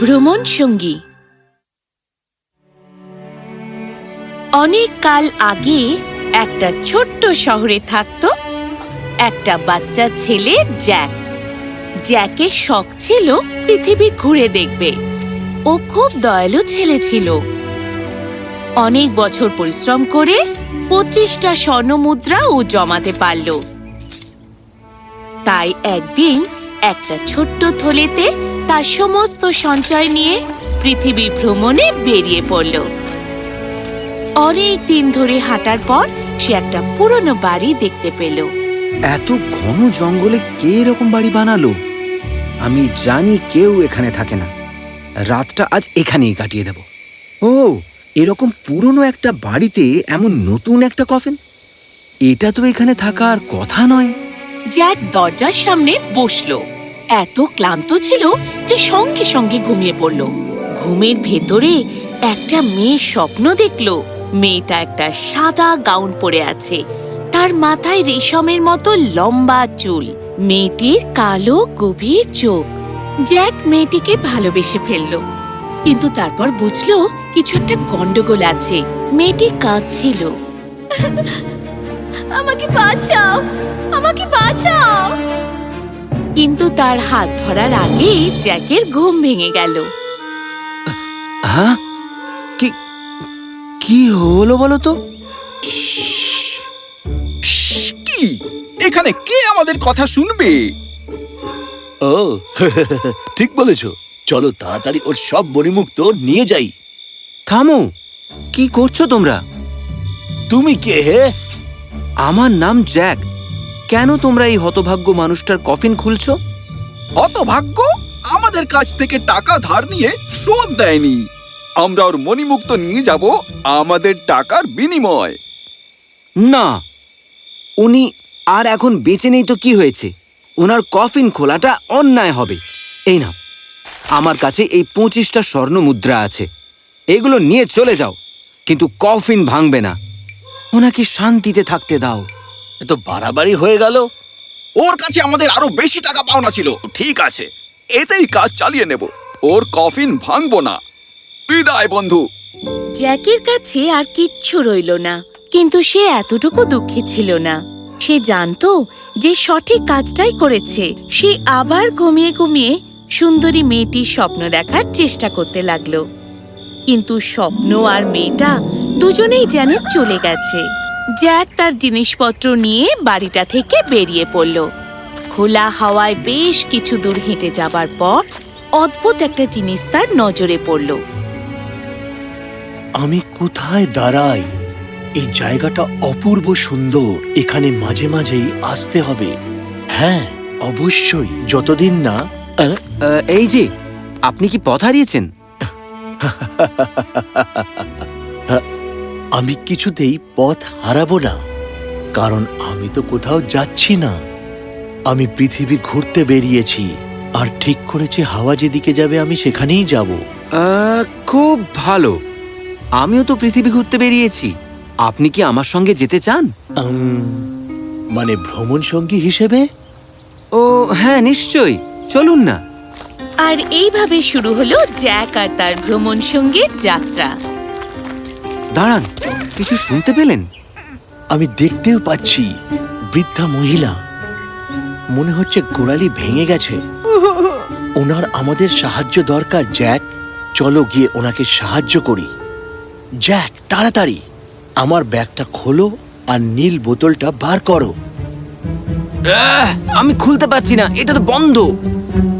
ভ্রমণ সঙ্গী। অনেক কাল আগে একটা ছোট্ট শহরে থাকতো একটা বাচ্চা ছেলে জ্যাক। জ্যাকের শখ ছিল পৃথিবী ঘুরে দেখবে। ও খুব দয়ালু ছেলে ছিল। অনেক বছর পরিশ্রম করে পঁচিশটা স্বর্ণ মুদ্রা ও জমাতে পারল। তাই একদিন একটা ছোট্ট থলেতে তার সমস্ত সঞ্চয় নিয়ে পৃথিবী ভ্রমণে বেরিয়ে পড়ল। অনেক দিন ধরে হাঁটার পর সে একটা পুরনো বাড়ি দেখতে পেল। এত ঘন জঙ্গলে কে এরকম বাড়ি বানালো? আমি জানি কেউ এখানে থাকে না। রাতটা আজ এখানেই কাটিয়ে দেব। ও, এরকম পুরনো একটা বাড়িতে এমন নতুন একটা কফিন এটা তো এখানে থাকার কথা নয়। জ্যাক দরজার সামনে বসল। এত ক্লান্ত ছিল যে সঙ্গে সঙ্গে ঘুমিয়ে পড়ল। ঘুমের ভেতরে একটা মেয়ে স্বপ্ন দেখল। মেয়েটা একটা সাদা গাউন পরে আছে। তার মাথায় রেশমের মতো লম্বা চুল। মেয়েটির কালো, গভীর চোখ। জ্যাক মেয়েটিকে ভালোবেসে ফেলল। কিন্তু তারপর বুঝল কিছু একটা গন্ডগোল আছে। মেয়েটি কাঁদছিল। আমাকে বাঁচাও। আমাকে বাঁচাও। কিন্তু তার হাত ধরার আগেই জ্যাকের ঘুম ভেঙে গেল। হ্যাঁ? কি কি হলো বলো তো? কি? এখানে কে আমাদের কথা শুনবে? ও ঠিক বলেছ। চলো তাড়াতাড়ি ওর সব মণিমুক্ত নিয়ে যাই। থামো কি করছ তোমরা? তুমি কে হে? আমার নাম জ্যাক। কেন তোমরা এই হতভাগ্য মানুষটার কফিন খুলছ? হতভাগ্য? আমাদের কাছ থেকে টাকা ধার নিয়ে শোধ দেয়নি। আমরা ওর মণিমুক্ত নিয়ে যাব আমাদের টাকার বিনিময়। না উনি আর এখন বেঁচে নেই তো কি হয়েছে? ওনার কফিন খোলাটা অন্যায় হবে। এই না আমার কাছে এই পঁচিশটা স্বর্ণ মুদ্রা আছে। এগুলো নিয়ে চলে যাও কিন্তু কফিন ভাঙবে না। ওনাকে শান্তিতে থাকতে দাও। এ তো বাড়াবাড়ি হয়ে গেল। ওর কাছে আমাদের আরও বেশি টাকা পাওনা ছিল। ঠিক আছে। এতেই কাজ চালিয়ে নেব। ওর কফিন ভাঙবো না। বিদায় বন্ধু। জ্যাকের কাছে আর কিচ্ছু রইল না কিন্তু সে এতটুকু দুঃখী ছিল না। সে জানতো যে সঠিক কাজটাই করেছে। সে আবার ঘুমিয়ে ঘুমিয়ে সুন্দরী মেয়েটির স্বপ্ন দেখার চেষ্টা করতে লাগল। কিন্তু স্বপ্ন আর মেয়েটা দুজনেই যেন চলে গেছে। জ্যাক তার জিনিসপত্র নিয়ে বাড়িটা থেকে বেরিয়ে পড়ল। খোলা হাওয়ায় বেশ কিছু দূর হেঁটে যাবার পর অদ্ভুত একটা জিনিস তার নজরে পড়ল। আমি কোথায় দাঁড়াই? এই জায়গাটা অপূর্ব সুন্দর। এখানে মাঝে মাঝেই আসতে হবে। হ্যাঁ অবশ্যই যতদিন না। এই যে আপনি কি পথ হারিয়েছেন? আমি কিছুতেই পথ হারাবো না কারণ আমি তো কোথাও যাচ্ছি না। আমি পৃথিবী ঘুরতে বেরিয়েছি আর ঠিক করেছি হাওয়া যেদিকে যাবে আমি সেখানেই যাব। খুব ভালো। আমিও তো পৃথিবী ঘুরতে বেরিয়েছি। আপনি কি আমার সঙ্গে যেতে চান? মানে ভ্রমণ সঙ্গী হিসেবে? ও হ্যাঁ নিশ্চয়ই। চলুন না। আর এইভাবে শুরু হলো জ্যাক আর তার ভ্রমণ সঙ্গীর যাত্রা। দাঁড়ান কিছু শুনতে পেলেন? আমি দেখতেও পাচ্ছি বৃদ্ধা মহিলা। মনে হচ্ছে গোড়ালি ভেঙে গেছে। ওনার আমাদের সাহায্য দরকার জ্যাক। চলো গিয়ে ওনাকে সাহায্য করি। জ্যাক তাড়াতাড়ি। আমার ব্যাগটা খোলো আর নীল বোতলটা বার করো। আমি খুলতে পারছি না এটা তো বন্ধ।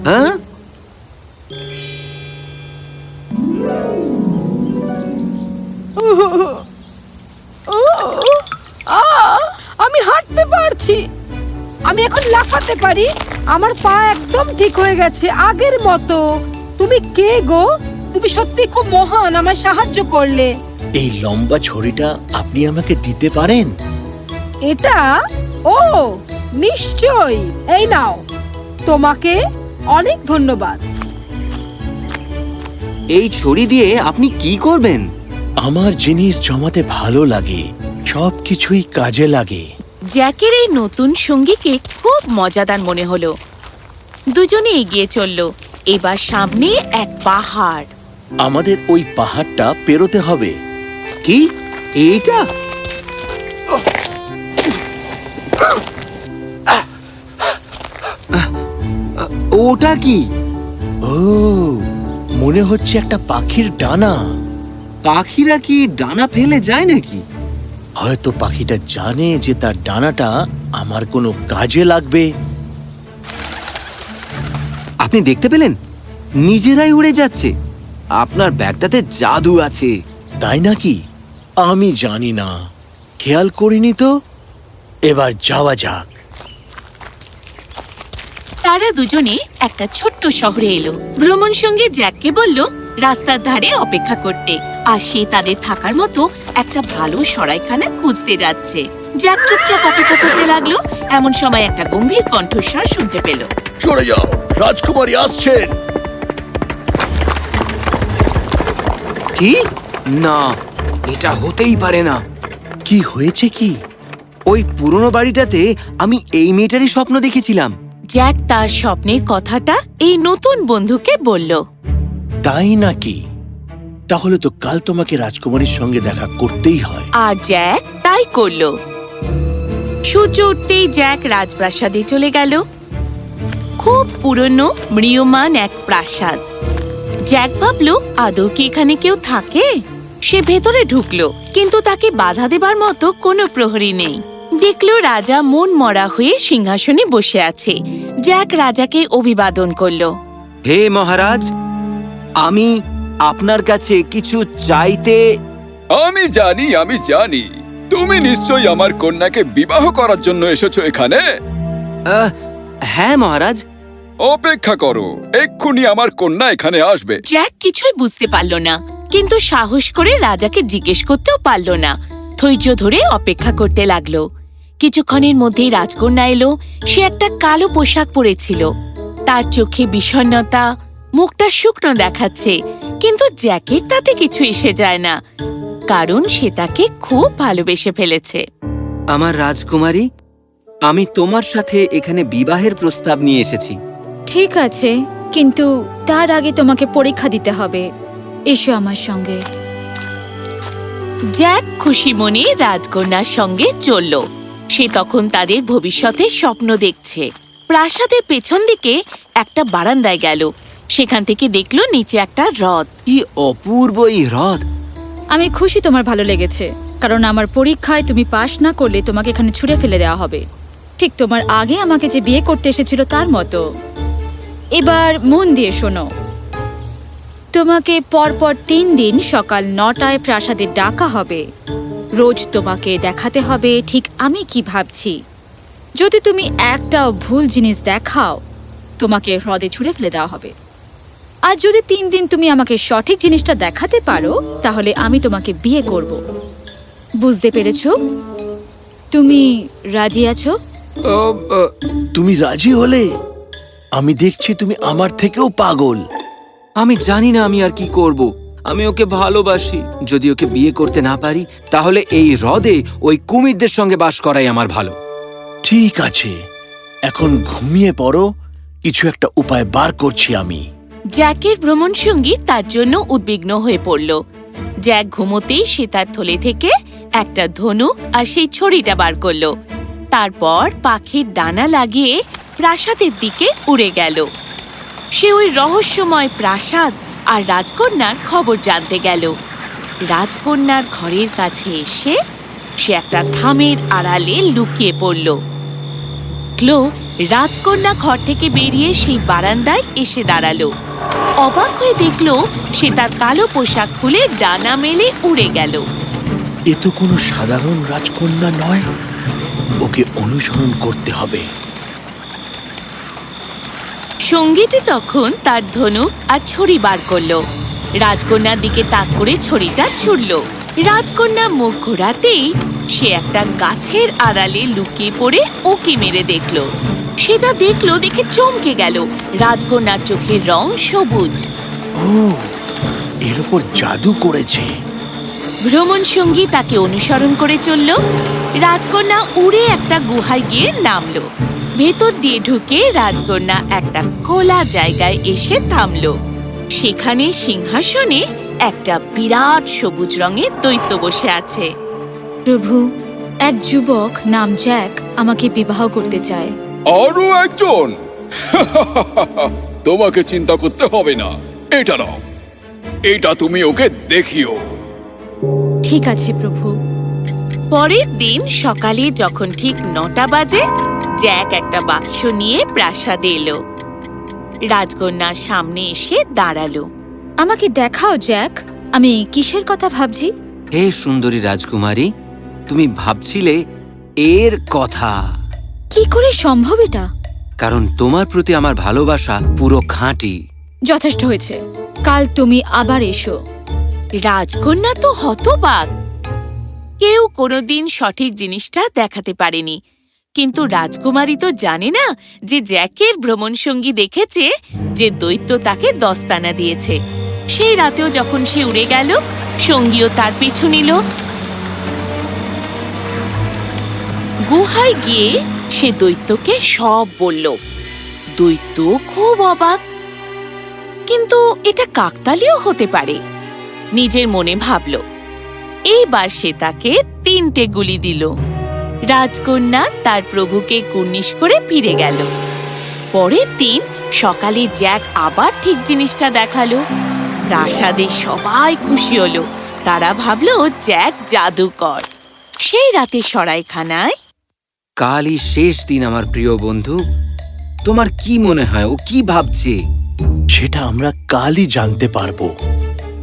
হ্যাঁ? লাফাতে পারি? আমার পা একদম ঠিক হয়ে গেছে আগের মতো। তুমি কে গো? তুমি সত্যি খুব মহান আমায় সাহায্য করলে। এই লম্বা ছড়িটা আপনি আমাকে দিতে পারেন? এটা? ও নিশ্চয়ই। এই নাও। তোমাকে অনেক ধন্যবাদ। এই ছড়ি দিয়ে আপনি কি করবেন? আমার জিনিস জমাতে ভালো লাগে সবকিছুই কাজে লাগে। জ্যাকের এই নতুন সঙ্গীকে খুব মজাদার মনে হলো। দুজনে এগিয়ে চলল এবার সামনে এক পাহাড়। আমাদের ওই পাহাড়টা পেরোতে হবে। কি? এইটা? ওটা কি? ও মনে হচ্ছে একটা পাখির ডানা। পাখিরা কি ডানা ফেলে যায় নাকি? হয়তো পাখিটা জানে যে তার ডানাটা আমার কোনো কাজে লাগবে। আপনি দেখতে পেলেন? নিজেরাই উড়ে যাচ্ছে। আপনার ব্যাগটাতে জাদু আছে। তাই নাকি? আমি জানি না। খেয়াল করিনি তো? এবার যাওয়া যাক। তারা দুজনে একটা ছোট্ট শহরে এলো। ভ্রমণ সঙ্গে জ্যাককে বলল রাস্তার ধারে অপেক্ষা করতে। আর সে তাদের থাকার মতো একটা ভালো সরাইখানা খুঁজতে যাচ্ছে। জ্যাক চুপচাপ অপেক্ষা করতে লাগল। এমন সময় একটা গম্ভীর কণ্ঠস্বর শুনতে পেল। চলে যাও রাজকুমারী আসছেন। কি? না এটা হতেই পারে না। কি হয়েছে কি? ওই পুরনো বাড়িটাতে আমি এই মেয়েটারই স্বপ্ন দেখেছিলাম। জ্যাক তার স্বপ্নের কথাটা এই নতুন বন্ধুকে বলল। তাই নাকি? তাহলে তো কাল তোমাকে রাজকুমারীর সঙ্গে দেখা করতেই হয়। আর জ্যাক তাই করল। সূর্য উঠতেই জ্যাক রাজপ্রাসাদে চলে গেল। খুব পুরনো ম্রিয়মান এক প্রাসাদ। জ্যাক ভাবলো আদৌ কি এখানে কেউ থাকে? সে ভেতরে ঢুকলো কিন্তু তাকে বাধা দেবার মতো কোনো প্রহরী নেই। দেখল রাজা মন মরা হয়ে সিংহাসনে বসে আছে। জ্যাক রাজাকে অভিবাদন করল। হে মহারাজ আমি আপনার কাছে কিছু চাইতে আমি জানি আমি জানি। তুমি নিশ্চয়ই আমার কন্যাকে বিবাহ করার জন্য এসেছ এখানে? আহ, হ্যাঁ মহারাজ। অপেক্ষা করো এক্ষুনি আমার কন্যা এখানে আসবে। জ্যাক কিছুই বুঝতে পারল না কিন্তু সাহস করে রাজাকে জিজ্ঞেস করতেও পারল না। ধৈর্য ধরে অপেক্ষা করতে লাগল। কিছুক্ষণের মধ্যেই রাজকন্যা এলো সে একটা কালো পোশাক পরেছিল। তার চোখে বিষণ্ণতা মুখটা শুকনো দেখাচ্ছে কিন্তু জ্যাকের তাতে কিছু এসে যায় না কারণ সে তাকে খুব ভালোবেসে ফেলেছে। আমার রাজকুমারী আমি তোমার সাথে এখানে বিবাহের প্রস্তাব নিয়ে এসেছি। ঠিক আছে কিন্তু তার আগে তোমাকে পরীক্ষা দিতে হবে। এসো আমার সঙ্গে। জ্যাক খুশি মনে রাজকন্যার সঙ্গে চলল। সে তখন তাদের ভবিষ্যতের স্বপ্ন দেখছে। প্রাসাদের পেছন দিকে একটা বারান্দায় গেল। সেখান থেকে দেখল নিচে একটা হ্রদ। কি অপূর্ব এই হ্রদ। আমি খুশি তোমার ভালো লেগেছে কারণ আমার পরীক্ষায় তুমি পাশ না করলে তোমাকে এখানে ছুঁড়ে ফেলে দেওয়া হবে। ঠিক তোমার আগে আমাকে যে বিয়ে করতে এসেছিল তার মতো। এবার মন দিয়ে শোনো। তোমাকে পরপর তিন দিন সকাল নটায় প্রাসাদে ডাকা হবে। রোজ তোমাকে দেখাতে হবে ঠিক আমি কি ভাবছি। যদি তুমি একটাও ভুল জিনিস দেখাও তোমাকে হ্রদে ছুঁড়ে ফেলে দেওয়া হবে। আর যদি তিন দিন তুমি আমাকে সঠিক জিনিসটা দেখাতে পারো তাহলে আমি তোমাকে বিয়ে করব। বুঝতে পেরেছ? তুমি রাজি আছো? তুমি রাজি হলে আমি দেখছি তুমি আমার থেকেও পাগল। আমি জানি না আমি আর কি করব। আমি ওকে ভালোবাসি। যদি ওকে বিয়ে করতে না পারি তাহলে এই হ্রদে ওই কুমিরদের সঙ্গে বাস করাই আমার ভালো। ঠিক আছে। এখন ঘুমিয়ে পড়ো। কিছু একটা উপায় বার করছি আমি। জ্যাকের ভ্রমণ সঙ্গী তার জন্য উদ্বিগ্ন হয়ে পড়ল। জ্যাক ঘুমোতেই সে তার থলে থেকে একটা ধনু আর সেই ছড়িটা বার করল। তারপর পাখির ডানা লাগিয়ে প্রাসাদের দিকে উড়ে গেল। সে ওই রহস্যময় প্রাসাদ আর রাজকন্যার খবর জানতে গেল। রাজকন্যার ঘরের কাছে এসে সে একটা থামের আড়ালে লুকিয়ে পড়ল। ক্লো রাজকন্যা ঘর থেকে বেরিয়ে সেই বারান্দায় এসে দাঁড়াল। অবাক হয়ে দেখল সে তার কালো পোশাক খুলে ডানা মেলে উড়ে গেল। এ তো কোনো সাধারণ রাজকন্যা নয়। ওকে অনুসরণ করতে হবে। সঙ্গীটি তখন তার ধনুক আর ছড়ি বার করল। রাজকন্যার দিকে তাক করে ছড়িটা ছুড়ল। রাজকন্যা মুখ ঘোরাতেই সে একটা গাছের আড়ালে লুকিয়ে পড়ে ওকে মেরে দেখল। সে যা দেখল দেখে চমকে গেল। রাজকন্যার চোখের রং সবুজ। ও এর উপর জাদু করেছে। ভ্রমণ সঙ্গী তাকে অনুসরণ করে চলল। রাজকন্যা উড়ে একটা গুহায় গিয়ে নামলো। ভেতর দিয়ে ঢুকে রাজকন্যা একটা খোলা জায়গায় এসে থামলো। সেখানে সিংহাসনে একটা বিরাট সবুজ রঙের দৈত্য বসে আছে। প্রভু এক যুবক নাম জ্যাক আমাকে বিবাহ করতে চায়। আরও একজন? তোমাকে চিন্তা করতে হবে না। এটা নাও। এটা তুমি ওকে দেখিও। ঠিক আছে প্রভু। পরের দিন সকালে যখন ঠিক নটা বাজে জ্যাক একটা বাক্স নিয়ে প্রাসাদে এলো। রাজকন্যার সামনে এসে দাঁড়াল। আমাকে দেখাও জ্যাক আমি কিসের কথা ভাবছি? হে সুন্দরী রাজকুমারী তুমি ভাবছিলে এর কথা। কি করে সম্ভব এটা? কারণ তোমার প্রতি আমার ভালোবাসা পুরো খাঁটি। যথেষ্ট হয়েছে। কাল তুমি আবার এসো। রাজকন্যা তো হতবাক। কেউ কোনোদিন সঠিক জিনিসটা দেখাতে পারেনি। কিন্তু রাজকুমারী তো জানে না যে জ্যাকের ভ্রমণসঙ্গী দেখেছে যে দৈত্য তাকে দস্তানা দিয়েছে। সেই রাতেও যখন সে উড়ে গেল সঙ্গীও তার পিছু নিল। গুহায় গিয়ে সে দৈত্যকে সব বলল। দৈত্য খুব অবাক। কিন্তু এটা কাকতালীয় হতে পারে। নিজের মনে ভাবল, এইবার সে তাকে তিনটে গুলি দিল। রাজকন্যা তার প্রভুকে কুর্নিশ করে ফিরে গেল। পরের দিন সকালে জ্যাক আবার ঠিক জিনিসটা দেখাল। প্রাসাদে সবাই খুশি হলো। তারা ভাবল, জ্যাক জাদুকর। সেই রাতে সরাইখানায় কালই শেষ দিন আমার প্রিয় বন্ধু। তোমার কি মনে হয়? ও কি ভাবছে? সেটা আমরা কালই জানতে পারব।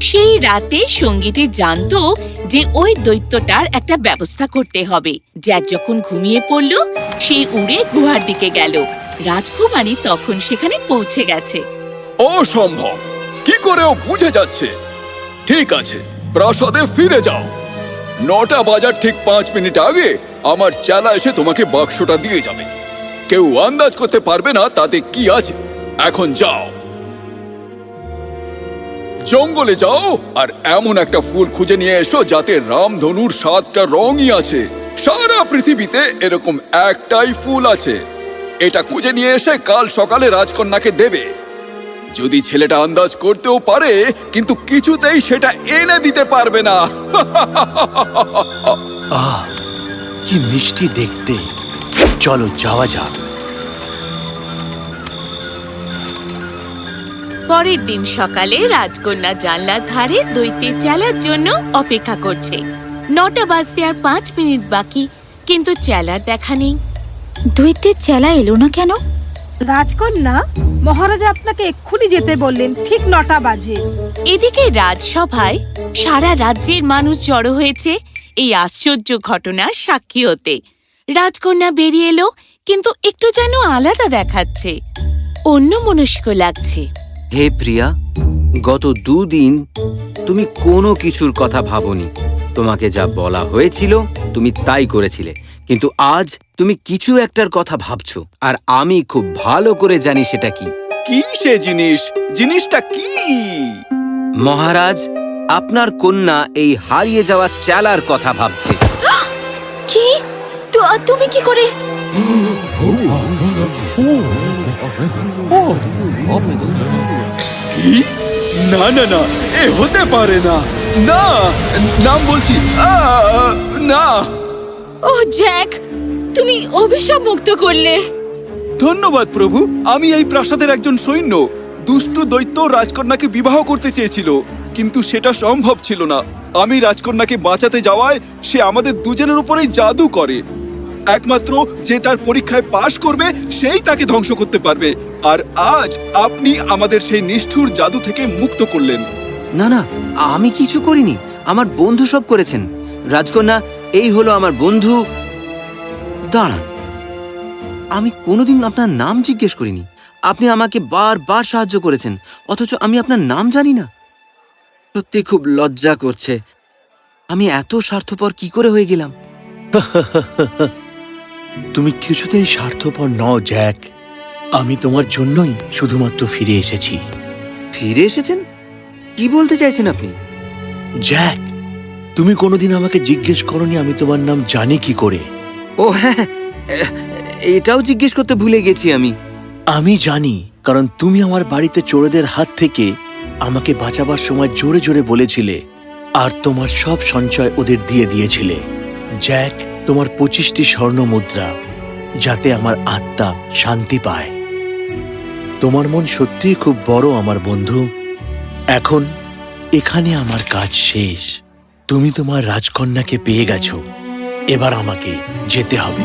সেই রাতে সঙ্গীটি জানতো যে ওই দৈত্যটার একটা ব্যবস্থা করতে হবে। জ্যাক যখন ঘুমিয়ে পড়ল সে উড়ে গুহার দিকে গেল। রাজকুমারী তখন সেখানে পৌঁছে গেছে। অসম্ভব কি করে ও বুঝে যাচ্ছে? ঠিক আছে প্রাসাদে ফিরে যাও। নটা বাজার ঠিক পাঁচ মিনিট আগে আমার চালা এসে তোমাকে বাক্সটা দিয়ে যাবে। কেউ আন্দাজ করতে পারবে না তাতে কি আছে। এখন যাও। জঙ্গলে যাও আর এমন একটা ফুল খুঁজে নিয়ে এসো যাতে রামধনুর সাতটা রঙই আছে। সারা পৃথিবীতে এরকম একটাই ফুল আছে। এটা খুঁজে নিয়ে এসে কাল সকালে রাজকন্যাকে দেবে। যদি ছেলেটা আন্দাজ করতেও পারে, কিন্তু কিছুতেই সেটা এনে দিতে পারবে না। কি মিষ্টি দেখতে? চলো যাওয়া যাক। পরের দিন সকালে রাজকন্যা জানলার ধারে দৈত্যের চেলার জন্য অপেক্ষা করছে। নটা বাজতে আর পাঁচ মিনিট বাকি কিন্তু চেলার দেখা নেই। দৈত্যের চেলা এলো না কেন? রাজকন্যা মহারাজা আপনাকে এক্ষুনি যেতে বললেন ঠিক নটা বাজে। এদিকে রাজসভায় সারা রাজ্যের মানুষ জড়ো হয়েছে এই আশ্চর্য ঘটনার সাক্ষী হতে। রাজকন্যা বেরিয়ে এলো কিন্তু একটু যেন আলাদা দেখাচ্ছে। অন্য মনস্ক লাগছে। হে প্রিয়া গত দুদিন তুমি কোনো কিছুর কথা ভাবনি। তোমাকে যা বলা হয়েছিল তুমি তাই করেছিলে। কিন্তু আজ তুমি কিছু একটার কথা ভাবছ আর আমি খুব ভালো করে জানি সেটা কি। কি সে জিনিস? জিনিসটা কি? মহারাজ আপনার কন্যা এই হারিয়ে যাওয়া চেলার কথা ভাবছে। কি? তো- তুমি কি করে? না না না এ হতে পারে না। না নাম বলছি না। ও জ্যাক তুমি অভিশাপ মুক্ত করলে। ধন্যবাদ প্রভু আমি এই প্রাসাদের একজন সৈন্য। দুষ্টু দৈত্য রাজকন্যাকে বিবাহ করতে চেয়েছিল, কিন্তু সেটা সম্ভব ছিল না। আমি রাজকন্যাকে বাঁচাতে যাওয়ায় সে আমাদের দুজনের উপরেই জাদু করে। একমাত্র যে তার পরীক্ষায় পাশ করবে, সেই তাকে ধ্বংস করতে পারবে। আর আজ আপনি আমাদের সেই নিষ্ঠুর জাদু থেকে মুক্ত করলেন। না না, আমি কিছু করিনি। আমার বন্ধু সব করেছেন। রাজকন্যা, এই হলো আমার বন্ধু। দাঁড়ান। আমি কোনোদিন আপনার নাম জিজ্ঞেস করিনি। আপনি আমাকে বারবার সাহায্য করেছেন অথচ আমি আপনার নাম জানি না। সত্যি খুব লজ্জা করছে। আমি এত স্বার্থপর কি করে হয়ে গেলাম? তুমি কিছুতেই স্বার্থপর নও জ্যাক। আমি তোমার জন্যই শুধুমাত্র ফিরে এসেছি। ফিরে এসেছেন? কি বলতে চাইছেন আপনি? জ্যাক তুমি কোনোদিন আমাকে জিজ্ঞেস করনি আমি তোমার নাম জানি কি করে। ও হ্যাঁ এটাও জিজ্ঞেস করতে ভুলে গেছি আমি। আমি জানি, কারণ তুমি আমার বাড়িতে চোরেদের হাত থেকে আমাকে বাঁচাবার সময় জোরে জোরে বলেছিলে, আর তোমার সব সঞ্চয় ওদের দিয়ে দিয়েছিলে। জ্যাক, তোমার পঁচিশটি স্বর্ণ মুদ্রা, যাতে আমার আত্মা শান্তি পায়। তোমার মন সত্যিই খুব বড়, আমার বন্ধু। এখন এখানে আমার কাজ শেষ। তুমি তোমার রাজকন্যাকে পেয়ে গেছো। এবার আমাকে যেতে হবে।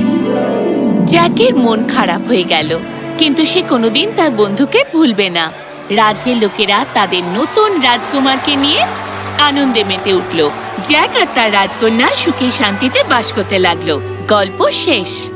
জ্যাকের মন খারাপ হয়ে গেল। কিন্তু সে কোনোদিন তার বন্ধুকে ভুলবে না। রাজ্যের লোকেরা তাদের নতুন রাজকুমারকে নিয়ে আনন্দে মেতে উঠল। জ্যাক আর তার রাজকন্যা সুখে শান্তিতে বাস করতে লাগল। গল্প শেষ।